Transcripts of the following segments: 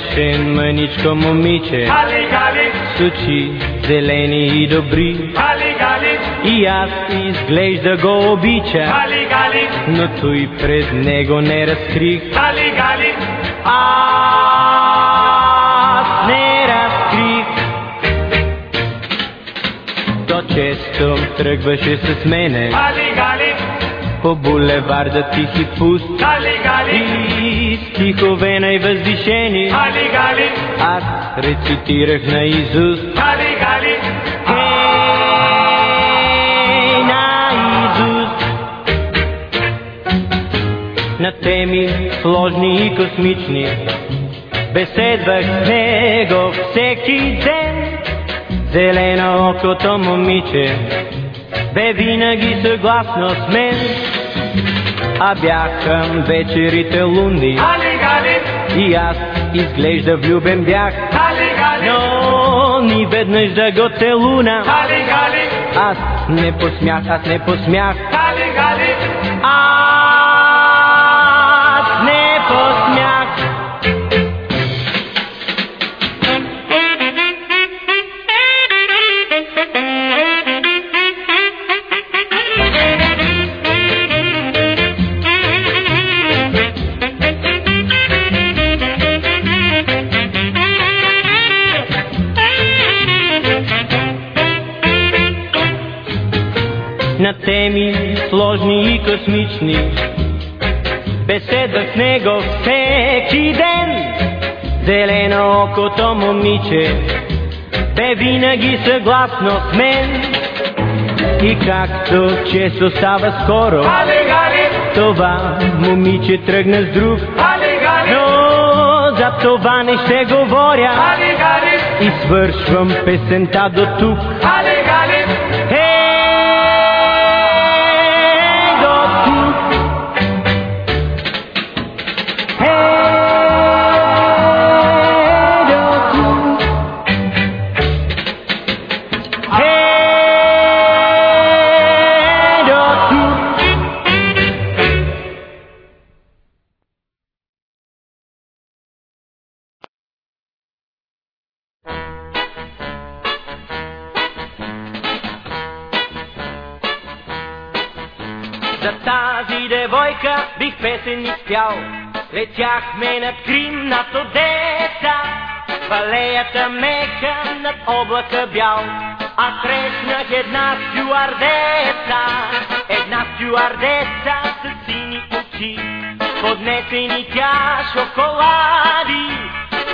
Беше мъничко момиче. Гали, гали, С очи зелени и добри. Гали, гали, И аз изглежда го обича. Гали, гали, Но той пред него не разкрих. Гали, гали, Аз не разкрих. То често тръгваше с мене. Гали, гали, По булеварда тих и пуст. Гали, гали, И стихове най-възвишени гали, гали, Аз рецитирах на Изус гали, гали, Ей, на Изус На теми сложни и космични. Беседвах с него всеки ден. Зелено окото момиче. Бе винаги съгласно с мен А бяха вечерите гали, И аз изглежда влюбен бях. Но ни веднъж да го гали, гали, Аз не посмях, аз не посмях сложни и космични. Беседвах с него всеки ден. Зелено окото момиче Бе винаги съгласно с мен. И както често става скоро Това момиче тръгна с друг. Но за това не ще говоря. И свършвам песента до тук изпял. Летяхме над Крим, над Одеса, Валеята мека над облака бял. А срещнах една стюардеса, една стюардеса с сини очи. Поднесе ни тя шоколади,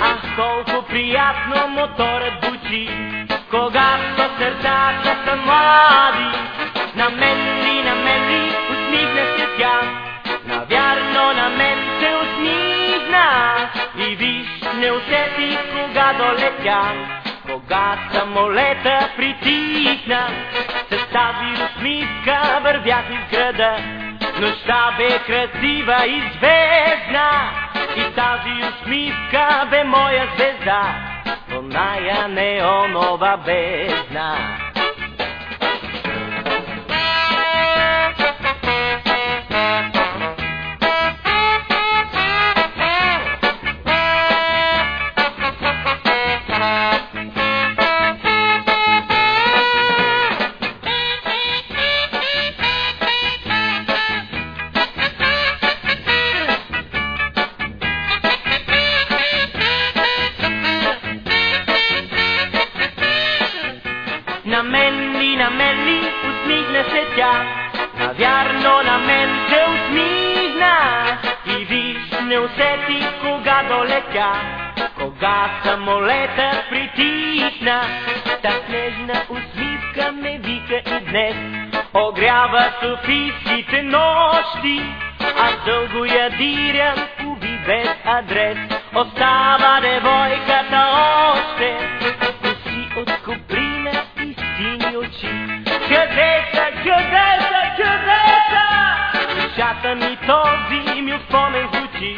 ах колко приятно моторът бучи. Когато сърцата са млади, на мен кога долетя. Кога самолета притихна, с тази усмивка вървях из града. Нощта бе красива и звездна, и тази усмивка бе моя звезда, в оная неонова бездна. Усмихна се тя. Навярно на мен се усмихна. И виж, не усетих кога долетя. Кога самолетът притихна. Та снежна усмивка ме вика и днес. Огрява софийските нощи. Аз дълго я дирям, уби без адрес. Остава девойката още. Коси от очи. Къде са, къде са, къде са? Душата ми този ми спомен звучи.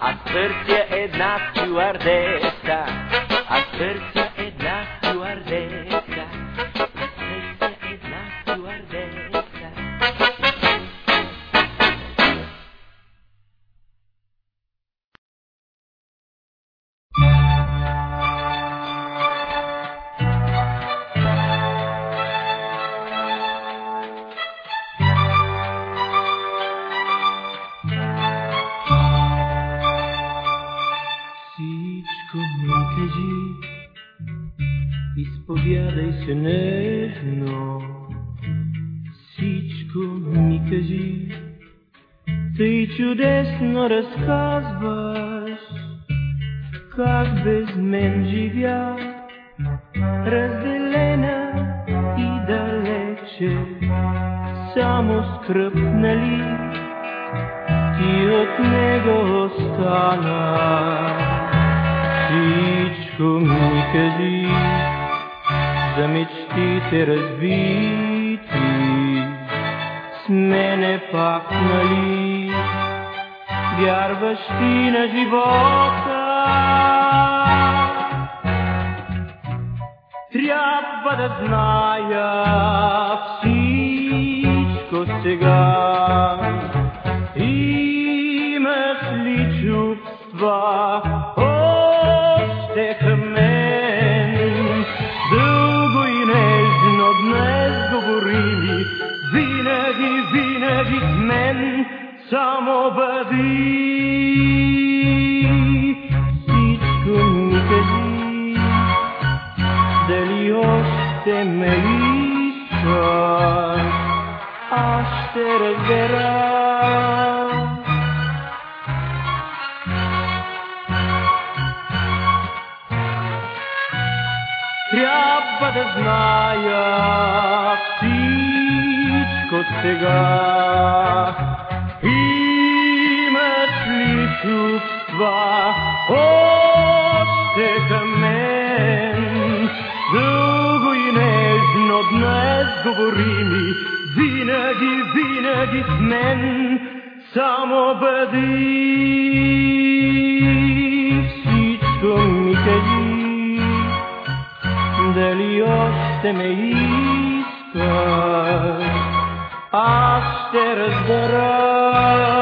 Аз търся една стюардеса. Аз търся гледай се нежно, всичко ми кажи. ти чудесно разказваш, как без мен живя, разделена и далече, само скръпнали ти от него остана. Всичко ми кажи, за мечтите разбити, с мене пак нали, вярваш ти на живота. Трябва да зная всичко сега. идва още към мен. Дълго и нежно днес говори ми, винаги, винаги с мен, само бъди всичко ми кажи, дали още ме искаш, аз ще разбера.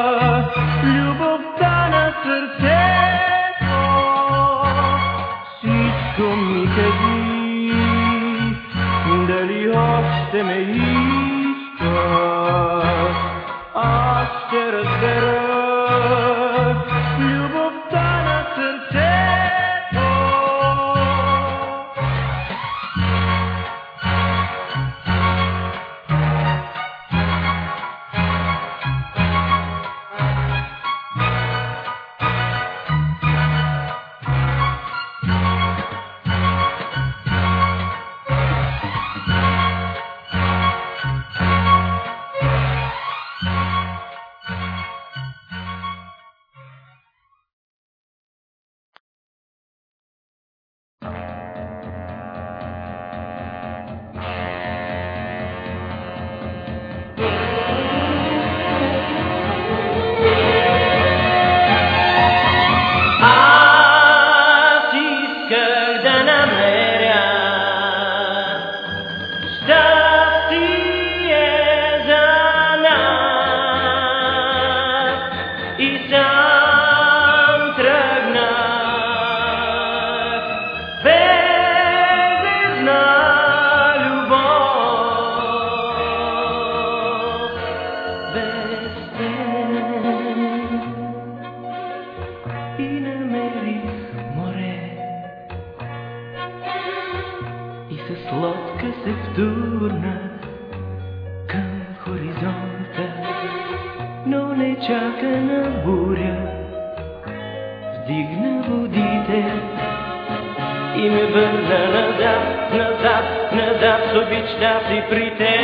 да си при теб.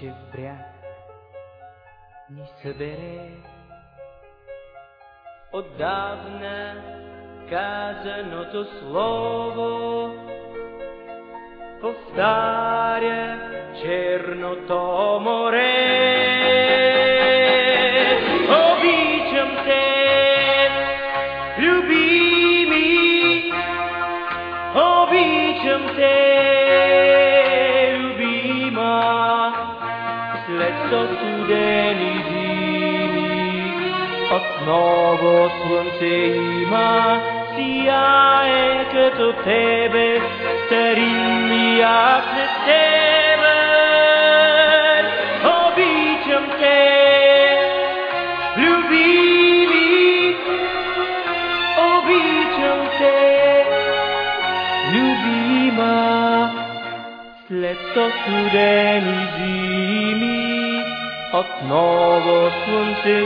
че бряг ни събере. Отдавна казаното слово повтаря черното море. Много слънце има, сияе като тебе, старинният не тебе. Обичам те, любими, обичам те, любима. След сто студени зими, отново слънце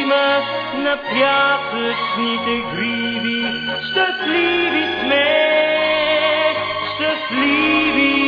има, на пясъчните гриви. Щастливи сме, щастливи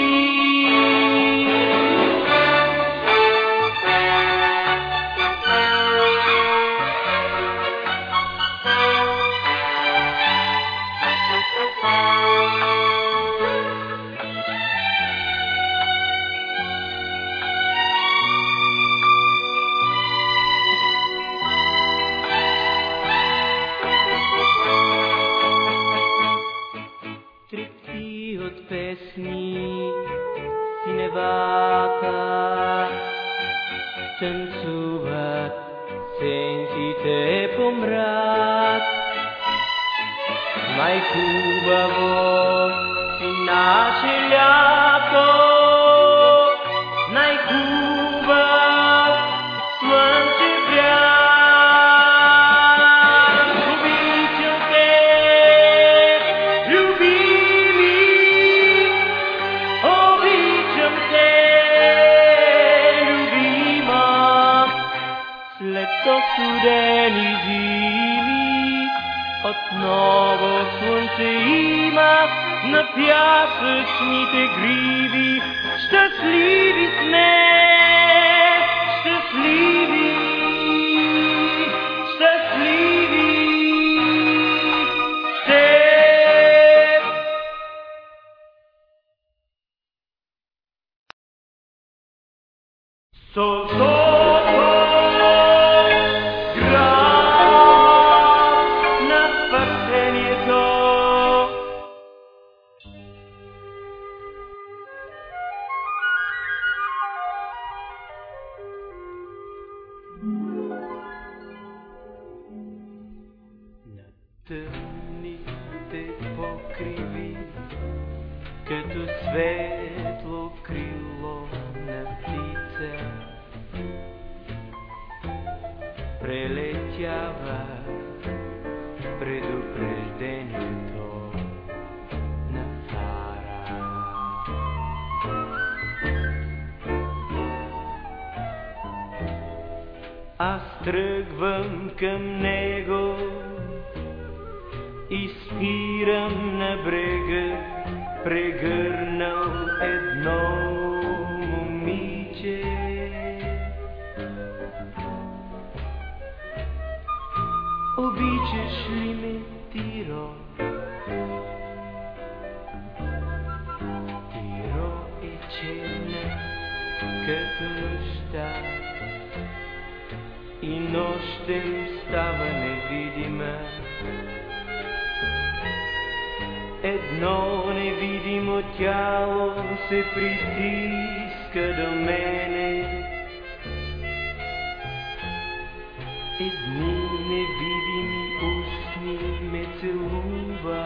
Едни невидими устни ме целува.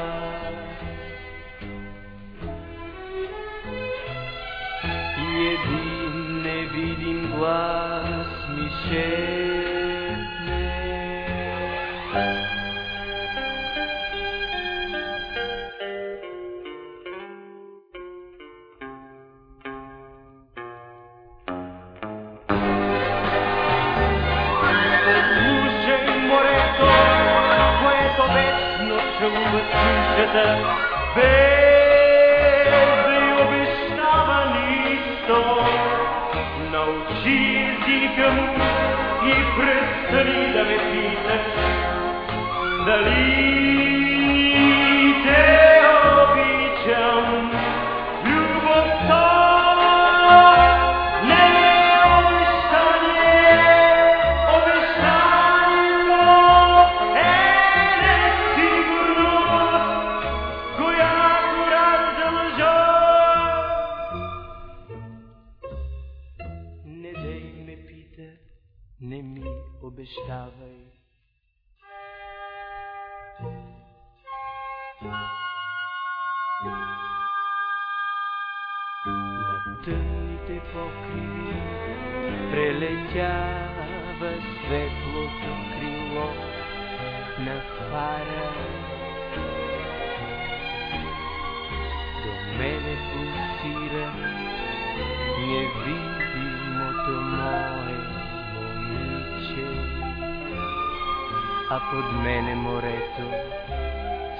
И един невидим глас ми шепне. Сушата, без да й обещава нищо. Научи езика му и престани да ме питаш, дали тъмните покриви прелетява светлото крило на фара. До мене пулсира невидимото мое момиче, а под мене морето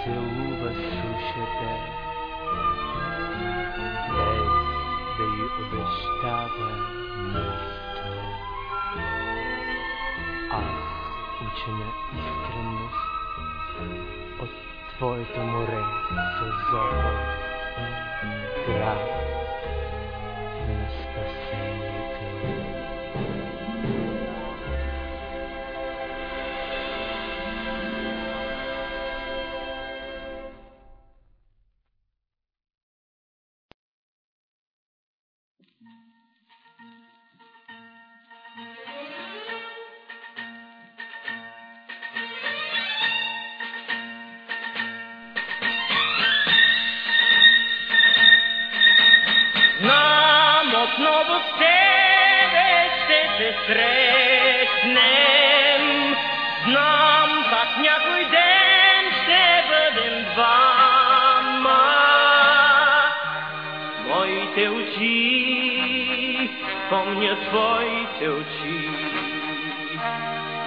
целува сушата, без й обещава нищо. Аз уча на искренност от твоето море сълзопа, град на спасението. Моите очи помнят твоите очи.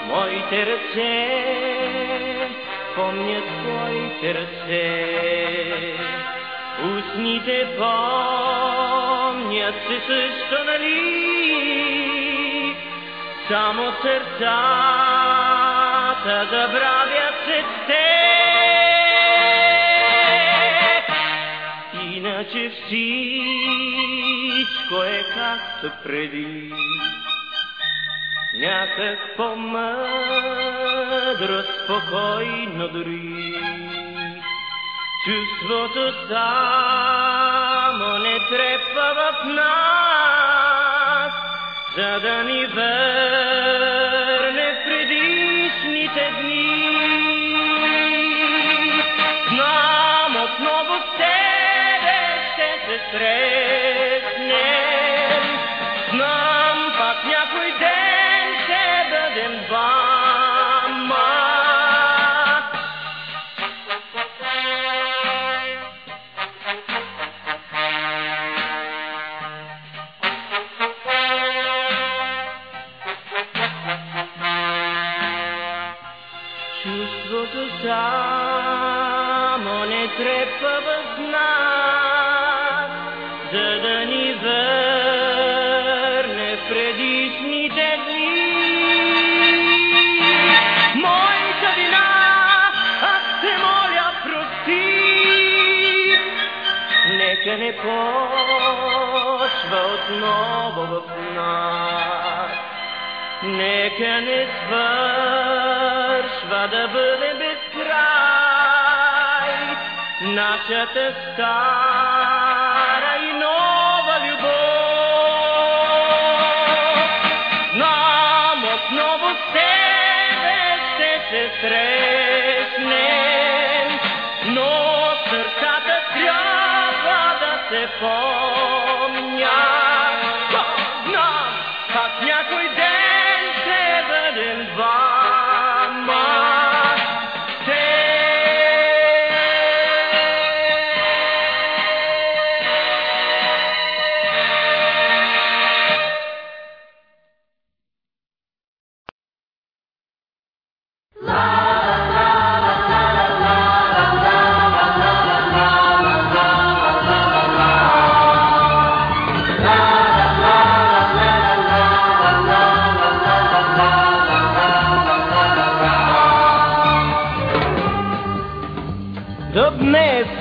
Моите ръце помнят твоите ръце. Устните помнят се също, нали? Само сърцата забравят се те. Иначе всичко е както преди. Някак по-мъдро, спокойно дори. Чувството само не трепва в нас, за да ни върне се срещнем. Знам пак някой ден ще бъдем двама. Чувството само не трепва в нас, за да ни върне предишните дни. Моята вина, аз те моля, прости, нека не почва отново в нас. Нека не свършва да бъде безкрай нашата стара срещнем, но сърцата трябва да се помнят.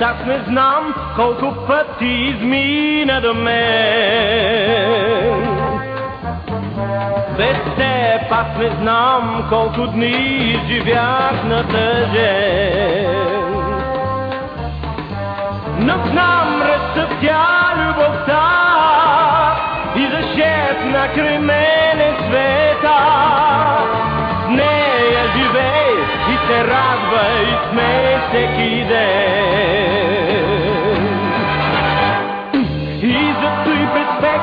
Аз не знам колко пъти измина до мен. Без теб аз не знам колко дни живях на тъжен. Но знам разцъфтя любовта и зашепна край мене света. С нея живей и се радвай,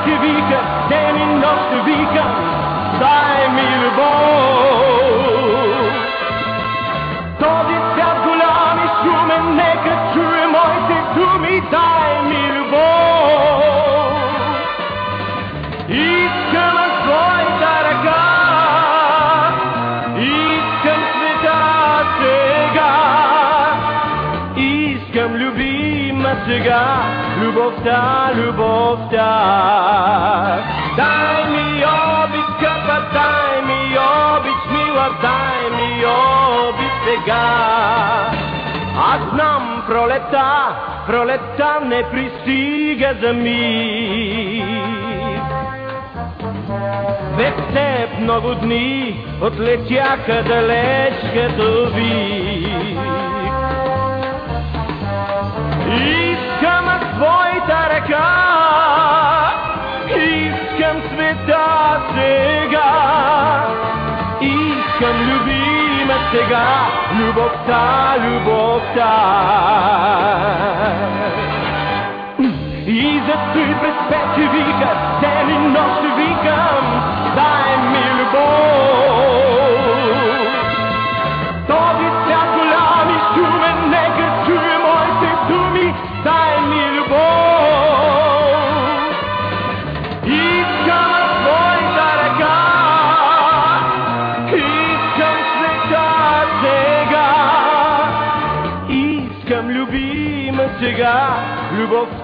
пеке вика, ден и нощ вика, дай ми любов. Този свят голям и шумен, нека чуе моите думи, дай ми любов. Искам твоята ръка, искам света сега, искам любима сега, любовта, любовта. Сега. Аз знам пролета, пролета не пристига за миг. Без теб много дни отлетяха далеч като вик. Искам твоята сега, любовта, любовта. И зато и през пече вика, ден и нощ викам, дай ми любов.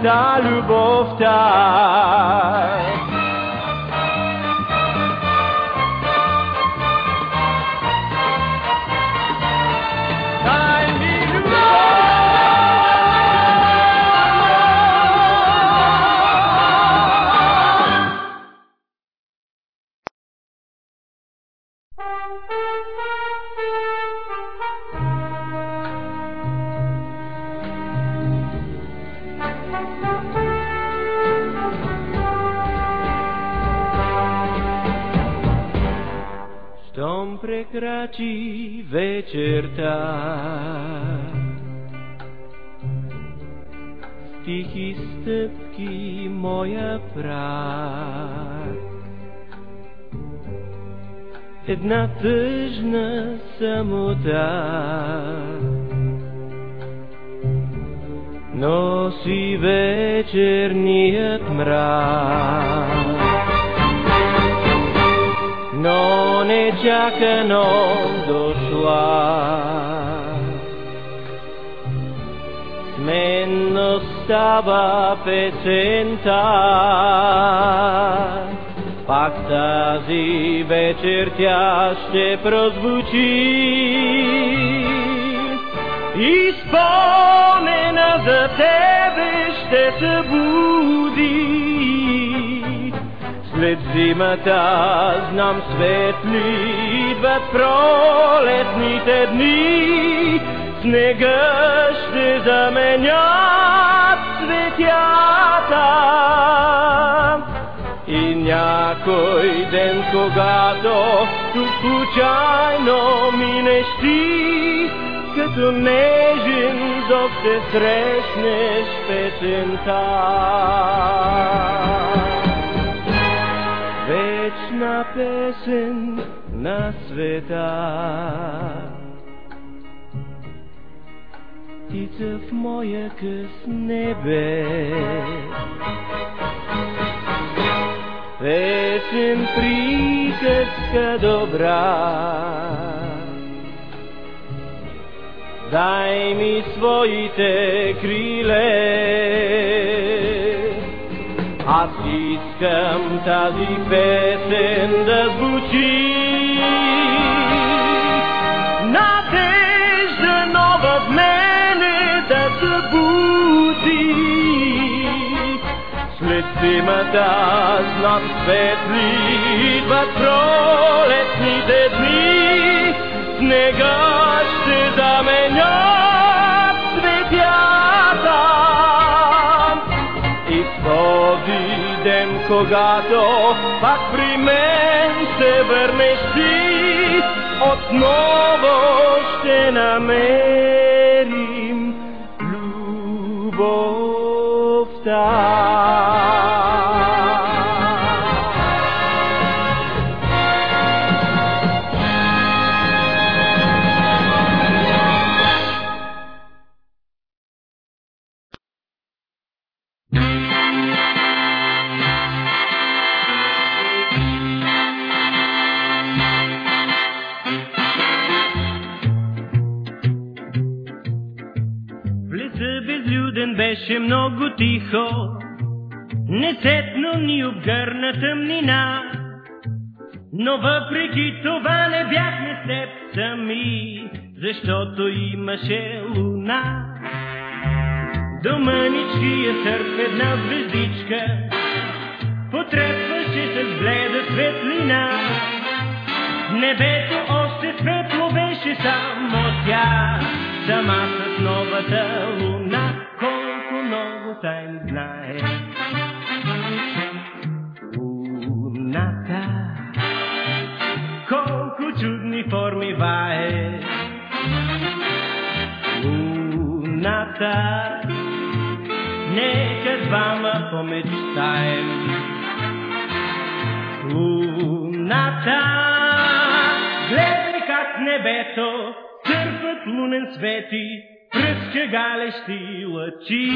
Любовта, любовта. Дай ми прекрачи вечерта, тихи стъпки моя прах, една тъжна самота. Носи вечерният мрак. Но не чакано дошла. С мен остава песента, пак тази вечер тя ще прозвучи. И спомена за тебе ще събуди. След зимата знам светли идват пролетните дни. Снега ще заменят цветята и някой ден, когато тук случайно минеш ти, като нежен зов ще срещнеш песента. Песен на света. птица в моя къс небе. Песен приказка добра, дай ми своите криле. Аз искам тази песен да звучи. Надежда нова в мене да събуди. След зимата знак светли идват пролетните дни. Снега ще заменят когато пак при мен се върнеш ти, отново ще намерим любовта. Тихо, несетно ни обгърна тъмнина. Но въпреки това не бяхме с теб сами, защото имаше луна. До мъничкия сърф една звездичка потрепваше с бледа светлина. Небето още светло беше само тя, сама с новата луна, тайни знае. Луната, колко чудни форми вае. Луната, нека двама помечтаем. Луната, гледай как небето търпат лунен свети, пръска галещи лъчи.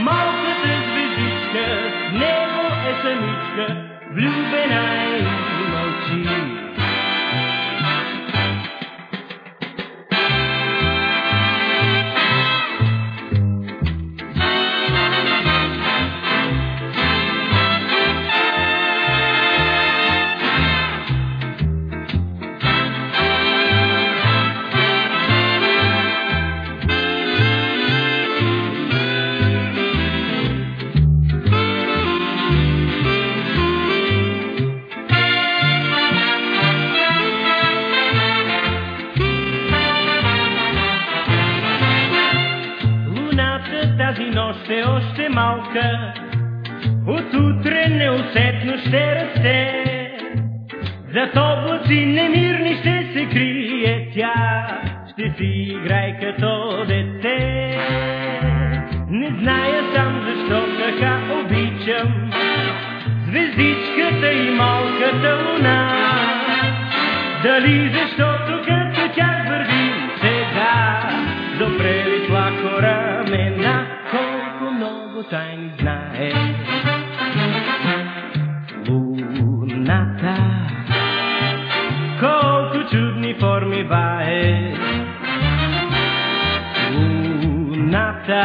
Малката звездичка, него е самичка, влюбена е и мълчи. Знае. Луната, колко чудни форми вае. Луната,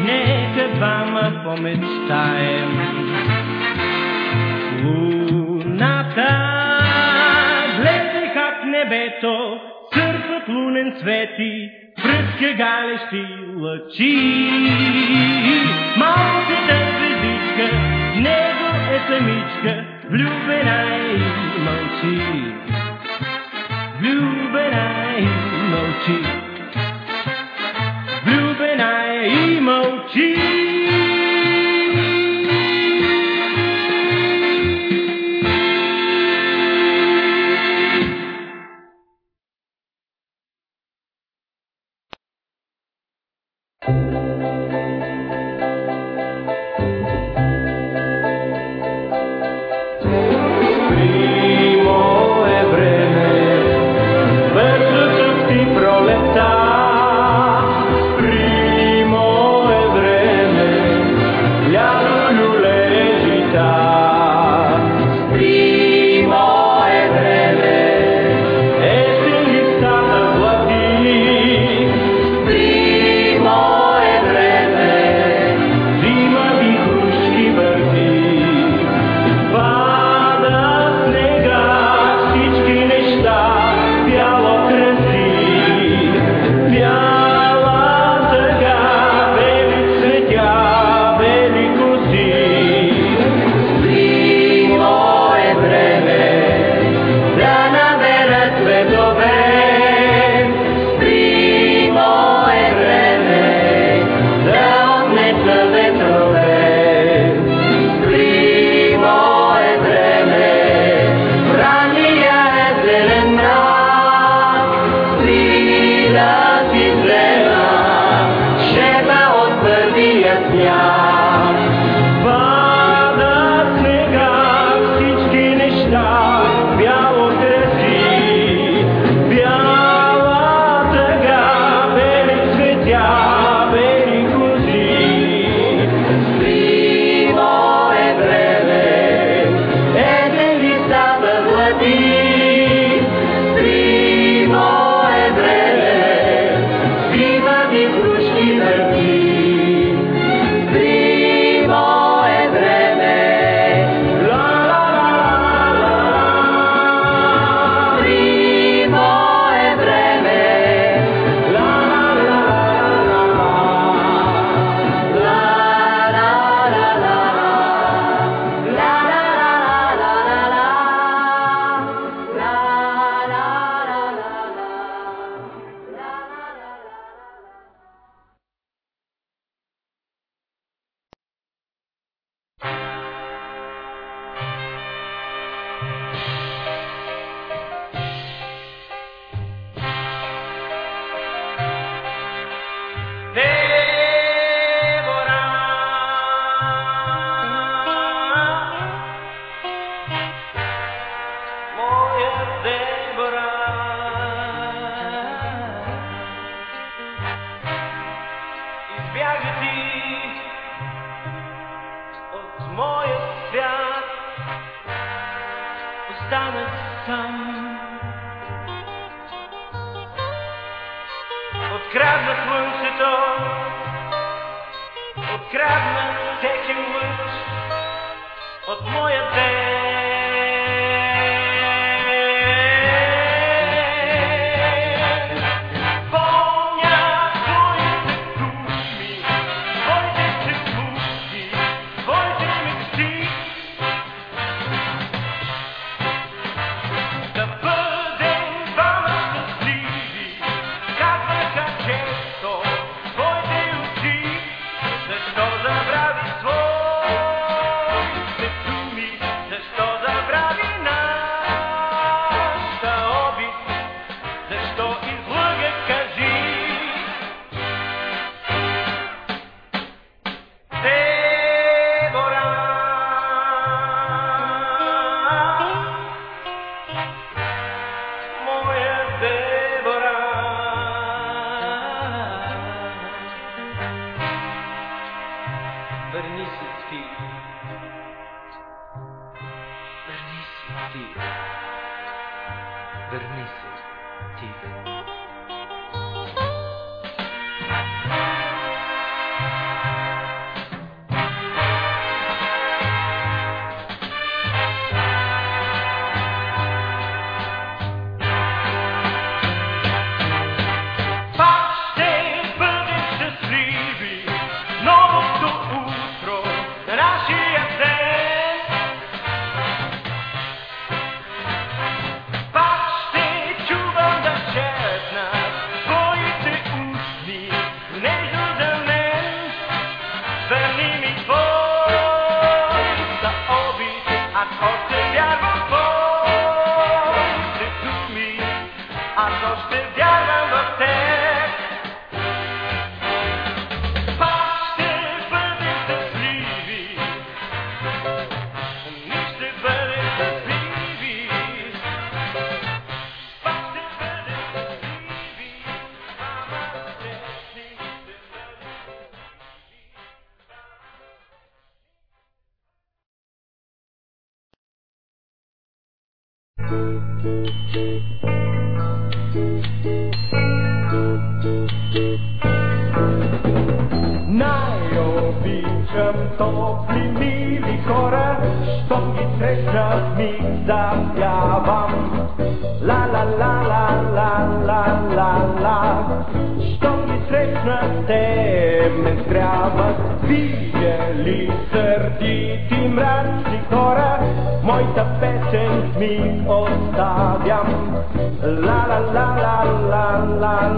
нека двама помечтаем. Луната, гледай как небето сърпат лунен свети, пръска галещи лъчи. Малката звездичка, в него е самичка, влюбена е и мълчи. Влюбена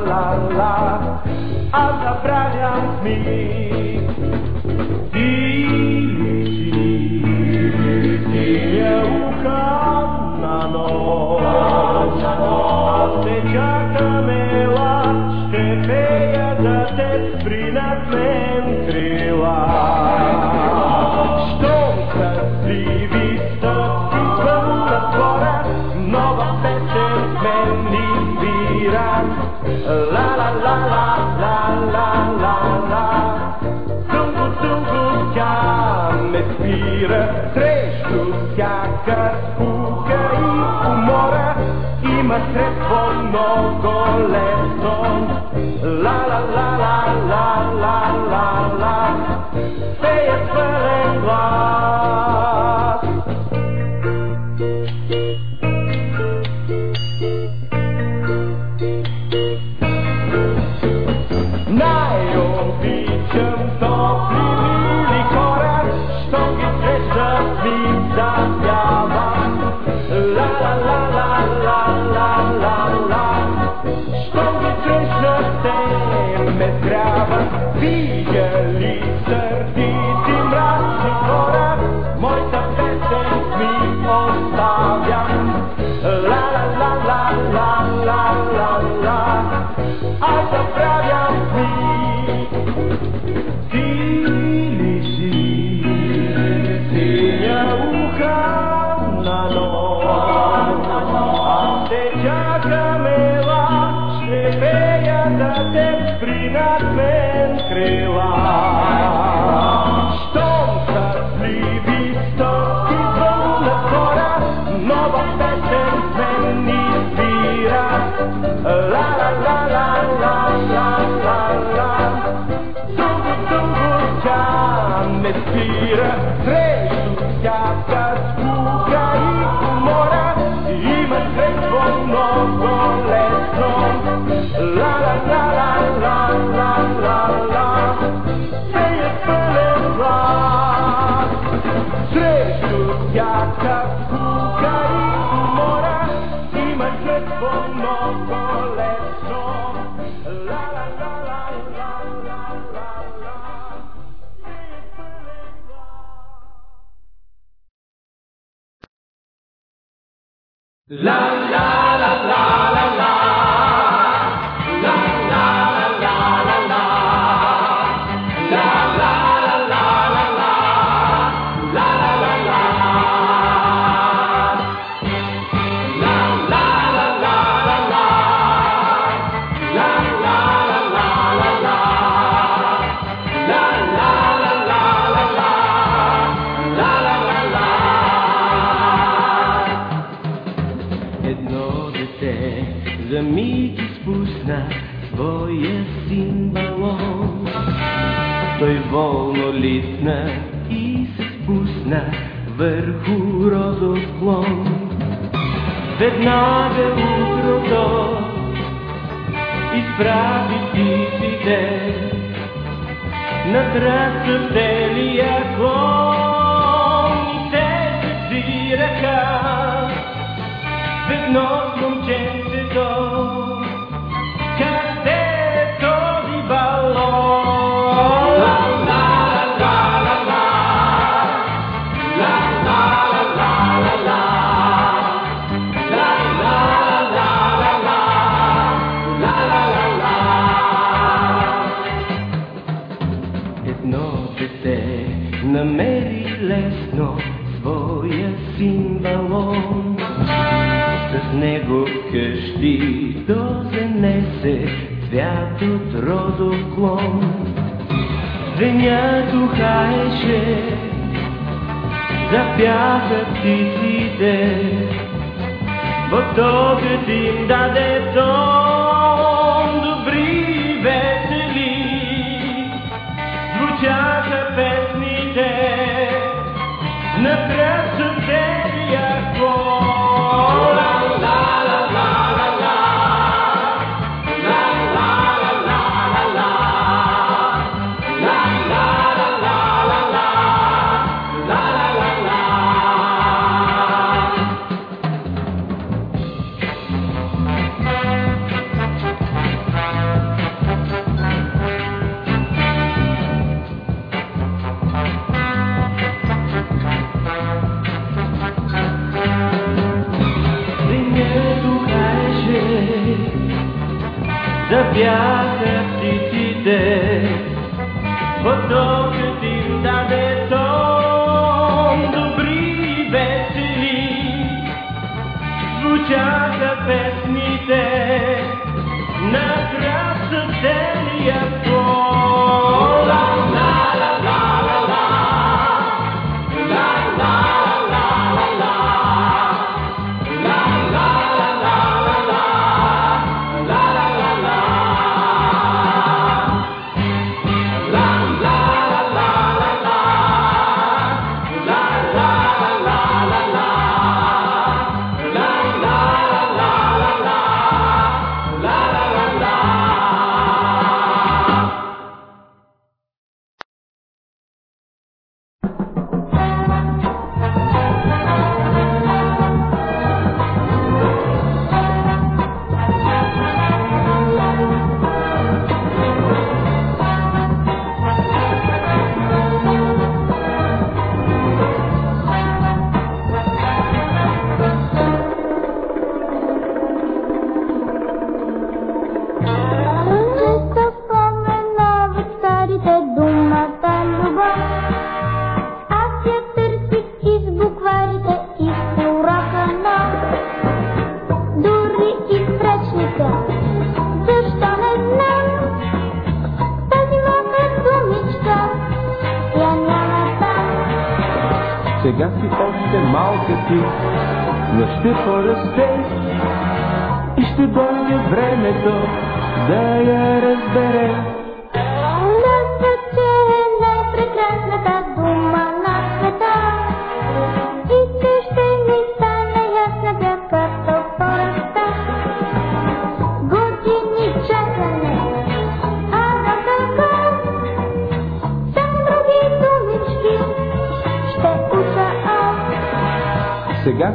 la la, a zabraniam mi But ci ci bo to by to cambiar.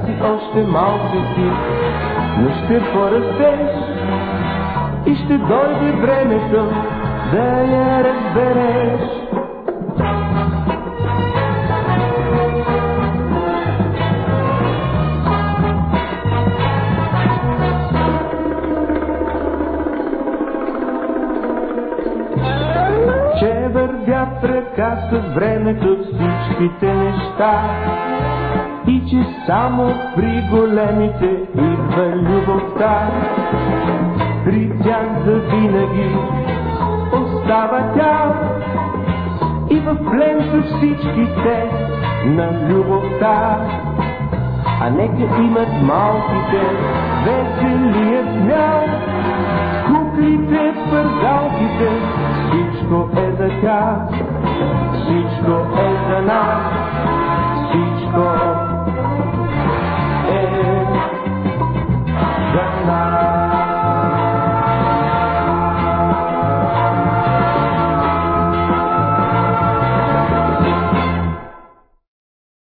Си още малче но ще порастеш и ще дойде времето да я разбереш. че вървят ръка с времето всичките неща че само при големите идва любовта. При тях завинаги остава тя и в плен са всичките на любовта. А нека имат малките веселият смях, куклите, пъргалките, всичко е за тях, всичко е за нас, всичко